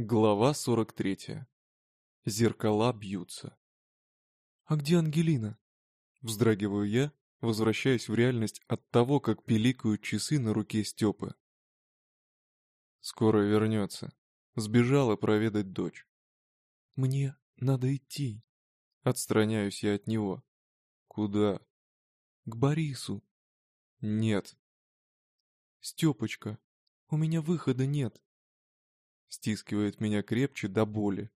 Глава 43. Зеркала бьются. «А где Ангелина?» Вздрагиваю я, возвращаясь в реальность от того, как пиликают часы на руке Степы. Скоро вернется. Сбежала проведать дочь. «Мне надо идти». Отстраняюсь я от него. «Куда?» «К Борису». «Нет». «Степочка, у меня выхода нет стискивает меня крепче до боли.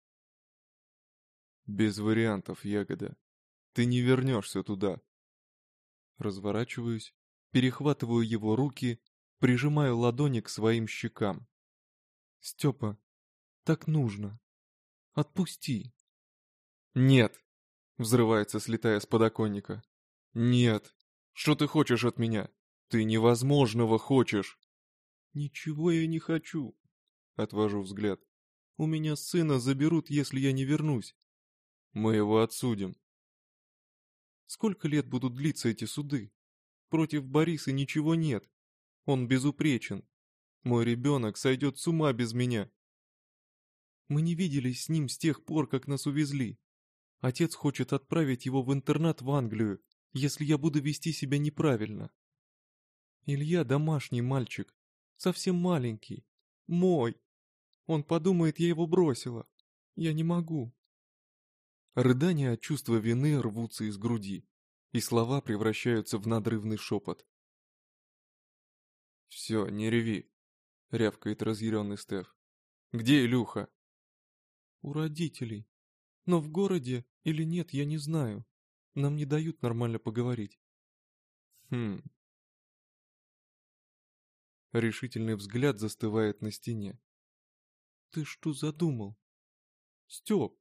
Без вариантов, ягода. Ты не вернешься туда. Разворачиваюсь, перехватываю его руки, прижимаю ладони к своим щекам. Степа, так нужно. Отпусти. Нет, взрывается, слетая с подоконника. Нет, что ты хочешь от меня? Ты невозможного хочешь. Ничего я не хочу. Отвожу взгляд. У меня сына заберут, если я не вернусь. Мы его отсудим. Сколько лет будут длиться эти суды? Против Бориса ничего нет. Он безупречен. Мой ребенок сойдет с ума без меня. Мы не виделись с ним с тех пор, как нас увезли. Отец хочет отправить его в интернат в Англию, если я буду вести себя неправильно. Илья домашний мальчик, совсем маленький, мой. Он подумает, я его бросила. Я не могу. Рыдания от чувства вины рвутся из груди, и слова превращаются в надрывный шепот. «Все, не реви», — рявкает разъяренный Стеф. «Где Илюха?» «У родителей. Но в городе или нет, я не знаю. Нам не дают нормально поговорить». «Хм...» Решительный взгляд застывает на стене. Ты что задумал? Степ!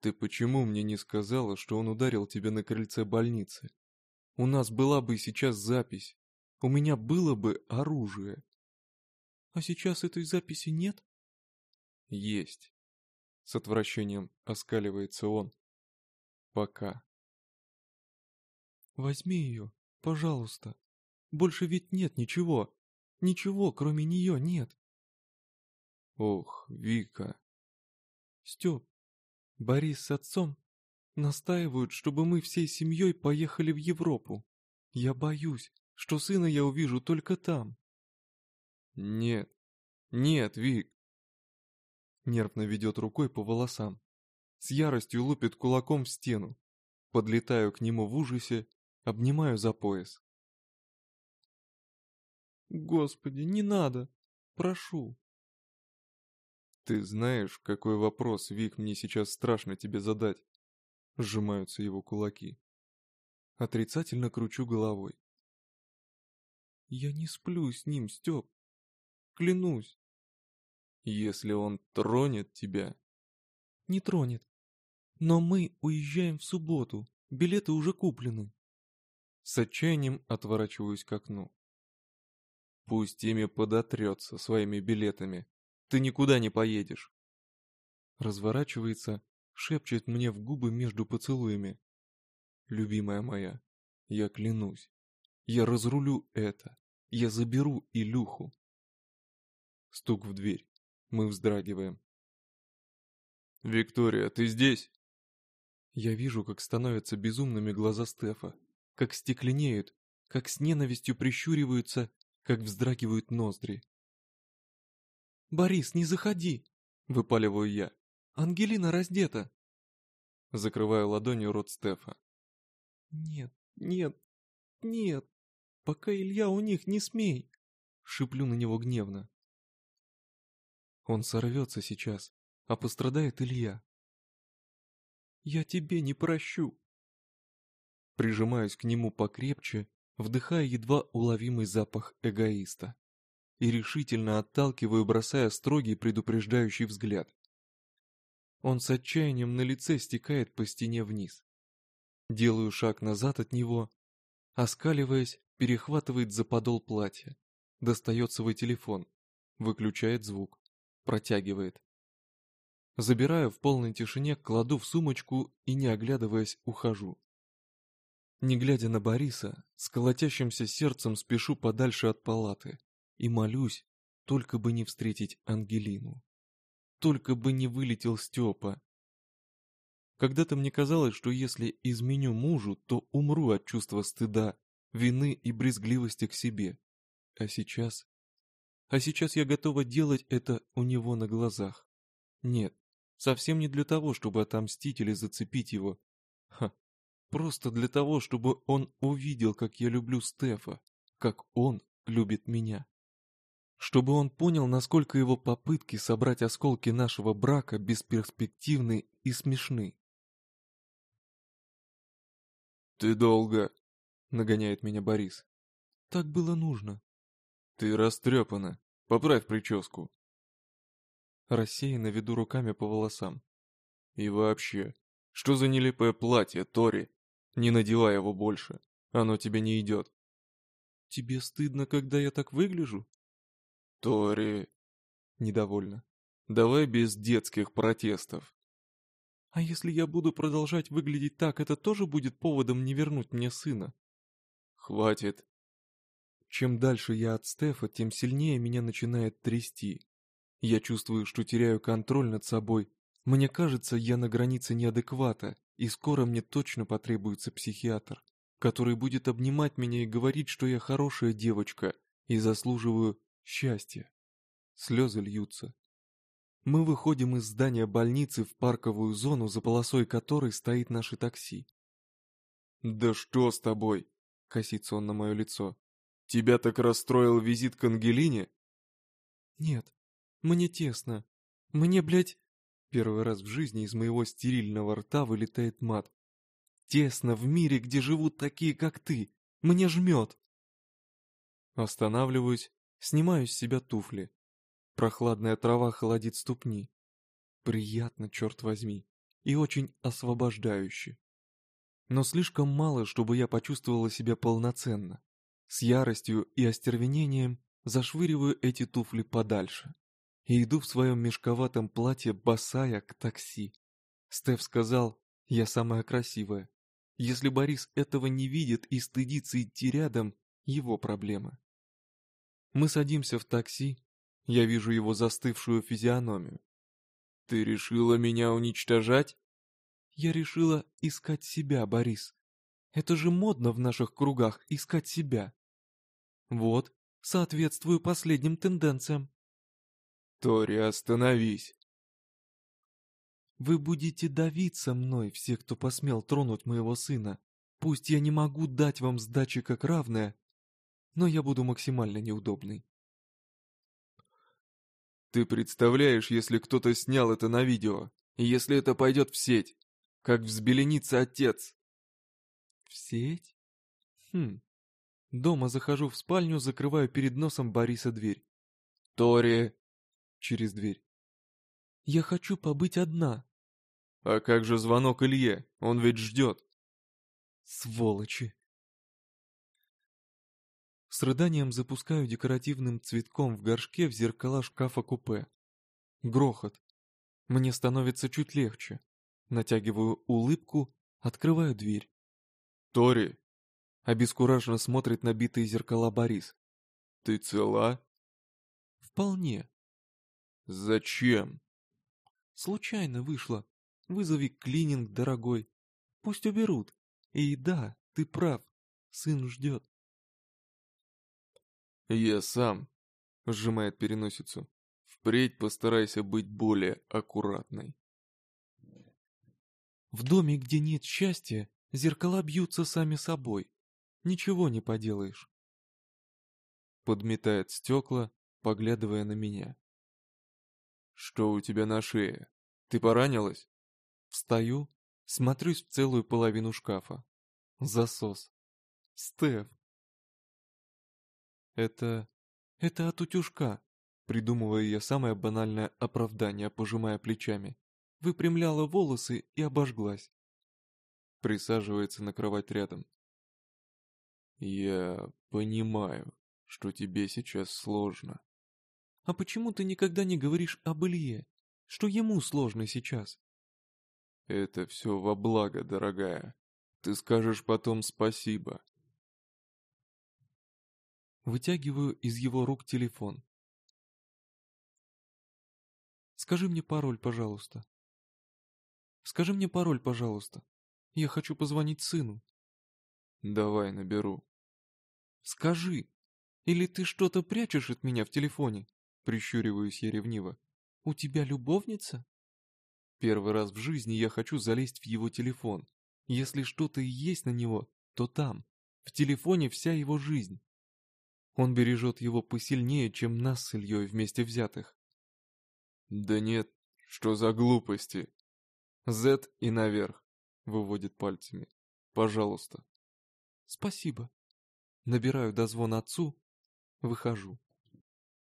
Ты почему мне не сказала, что он ударил тебя на крыльце больницы? У нас была бы сейчас запись. У меня было бы оружие. А сейчас этой записи нет? Есть. С отвращением оскаливается он. Пока. Возьми ее, пожалуйста. Больше ведь нет ничего. Ничего, кроме нее, нет. Ох, Вика. Степ, Борис с отцом настаивают, чтобы мы всей семьей поехали в Европу. Я боюсь, что сына я увижу только там. Нет, нет, Вик. Нервно ведет рукой по волосам. С яростью лупит кулаком в стену. Подлетаю к нему в ужасе, обнимаю за пояс. Господи, не надо! Прошу, «Ты знаешь, какой вопрос, Вик, мне сейчас страшно тебе задать?» Сжимаются его кулаки. Отрицательно кручу головой. «Я не сплю с ним, Степ. Клянусь». «Если он тронет тебя...» «Не тронет. Но мы уезжаем в субботу. Билеты уже куплены». С отчаянием отворачиваюсь к окну. Пусть ими подотрется своими билетами. Ты никуда не поедешь. Разворачивается, шепчет мне в губы между поцелуями. Любимая моя, я клянусь, я разрулю это, я заберу Илюху. Стук в дверь. Мы вздрагиваем. «Виктория, ты здесь?» Я вижу, как становятся безумными глаза Стефа, как стекленеют, как с ненавистью прищуриваются, как вздрагивают ноздри. «Борис, не заходи!» — выпаливаю я. «Ангелина раздета!» Закрываю ладонью рот Стефа. «Нет, нет, нет! Пока Илья у них, не смей!» Шиплю на него гневно. Он сорвется сейчас, а пострадает Илья. «Я тебе не прощу!» Прижимаюсь к нему покрепче, вдыхая едва уловимый запах эгоиста и решительно отталкиваю, бросая строгий предупреждающий взгляд. Он с отчаянием на лице стекает по стене вниз. Делаю шаг назад от него, оскаливаясь, перехватывает за подол платья, достает свой телефон, выключает звук, протягивает. Забираю в полной тишине, кладу в сумочку и, не оглядываясь, ухожу. Не глядя на Бориса, с колотящимся сердцем спешу подальше от палаты и молюсь, только бы не встретить Ангелину. только бы не вылетел Степа. Когда-то мне казалось, что если изменю мужу, то умру от чувства стыда, вины и брезгливости к себе. А сейчас... А сейчас я готова делать это у него на глазах. Нет, совсем не для того, чтобы отомстить или зацепить его. Ха, просто для того, чтобы он увидел, как я люблю Стефа, как он любит меня. Чтобы он понял, насколько его попытки собрать осколки нашего брака бесперспективны и смешны. «Ты долго», — нагоняет меня Борис. «Так было нужно». «Ты растрепана. Поправь прическу». Рассеянно веду руками по волосам. «И вообще, что за нелепое платье, Тори? Не надевай его больше. Оно тебе не идет». «Тебе стыдно, когда я так выгляжу?» «Тори...» Недовольно. «Давай без детских протестов. А если я буду продолжать выглядеть так, это тоже будет поводом не вернуть мне сына? Хватит. Чем дальше я от Стефа, тем сильнее меня начинает трясти. Я чувствую, что теряю контроль над собой. Мне кажется, я на границе неадеквата, и скоро мне точно потребуется психиатр, который будет обнимать меня и говорить, что я хорошая девочка и заслуживаю счастья. Слезы льются. Мы выходим из здания больницы в парковую зону, за полосой которой стоит наше такси. «Да что с тобой?» — косится он на мое лицо. «Тебя так расстроил визит к Ангелине?» «Нет, мне тесно. Мне, блядь...» Первый раз в жизни из моего стерильного рта вылетает мат. «Тесно в мире, где живут такие, как ты. Мне жмет!» Останавливаюсь, снимаю с себя туфли. Прохладная трава холодит ступни. Приятно, черт возьми, и очень освобождающе. Но слишком мало, чтобы я почувствовала себя полноценно. С яростью и остервенением зашвыриваю эти туфли подальше. И иду в своем мешковатом платье босая к такси. Стеф сказал, я самая красивая. Если Борис этого не видит и стыдится идти рядом, его проблема. Мы садимся в такси, я вижу его застывшую физиономию. «Ты решила меня уничтожать?» «Я решила искать себя, Борис. Это же модно в наших кругах искать себя. Вот, соответствую последним тенденциям». «Тори, остановись!» «Вы будете давиться мной, все, кто посмел тронуть моего сына. Пусть я не могу дать вам сдачи как равная, но я буду максимально неудобный. Ты представляешь, если кто-то снял это на видео, и если это пойдет в сеть, как взбеленится отец? В сеть? Хм. Дома захожу в спальню, закрываю перед носом Бориса дверь. Тори. Через дверь. Я хочу побыть одна. А как же звонок Илье? Он ведь ждет. Сволочи. С рыданием запускаю декоративным цветком в горшке в зеркала шкафа-купе. Грохот. Мне становится чуть легче. Натягиваю улыбку, открываю дверь. «Тори!» Обескураженно смотрит на битые зеркала Борис. «Ты цела?» «Вполне». «Зачем?» «Случайно вышло. Вызови клининг, дорогой. Пусть уберут. И да, ты прав. Сын ждет». «Я сам», — сжимает переносицу. «Впредь постарайся быть более аккуратной». В доме, где нет счастья, зеркала бьются сами собой. Ничего не поделаешь. Подметает стекла, поглядывая на меня. «Что у тебя на шее? Ты поранилась?» Встаю, смотрюсь в целую половину шкафа. Засос. Стеф. Это... это от утюжка. Придумывая я самое банальное оправдание, пожимая плечами. Выпрямляла волосы и обожглась. Присаживается на кровать рядом. Я понимаю, что тебе сейчас сложно. А почему ты никогда не говоришь об Илье? Что ему сложно сейчас? Это все во благо, дорогая. Ты скажешь потом спасибо. Вытягиваю из его рук телефон. Скажи мне пароль, пожалуйста. Скажи мне пароль, пожалуйста. Я хочу позвонить сыну. Давай, наберу. Скажи. Или ты что-то прячешь от меня в телефоне? Прищуриваюсь я ревниво. У тебя любовница? Первый раз в жизни я хочу залезть в его телефон. Если что-то и есть на него, то там. В телефоне вся его жизнь. Он бережет его посильнее, чем нас с Ильей вместе взятых. Да нет, что за глупости? Z и наверх, выводит пальцами. Пожалуйста. Спасибо. Набираю дозвон отцу, выхожу.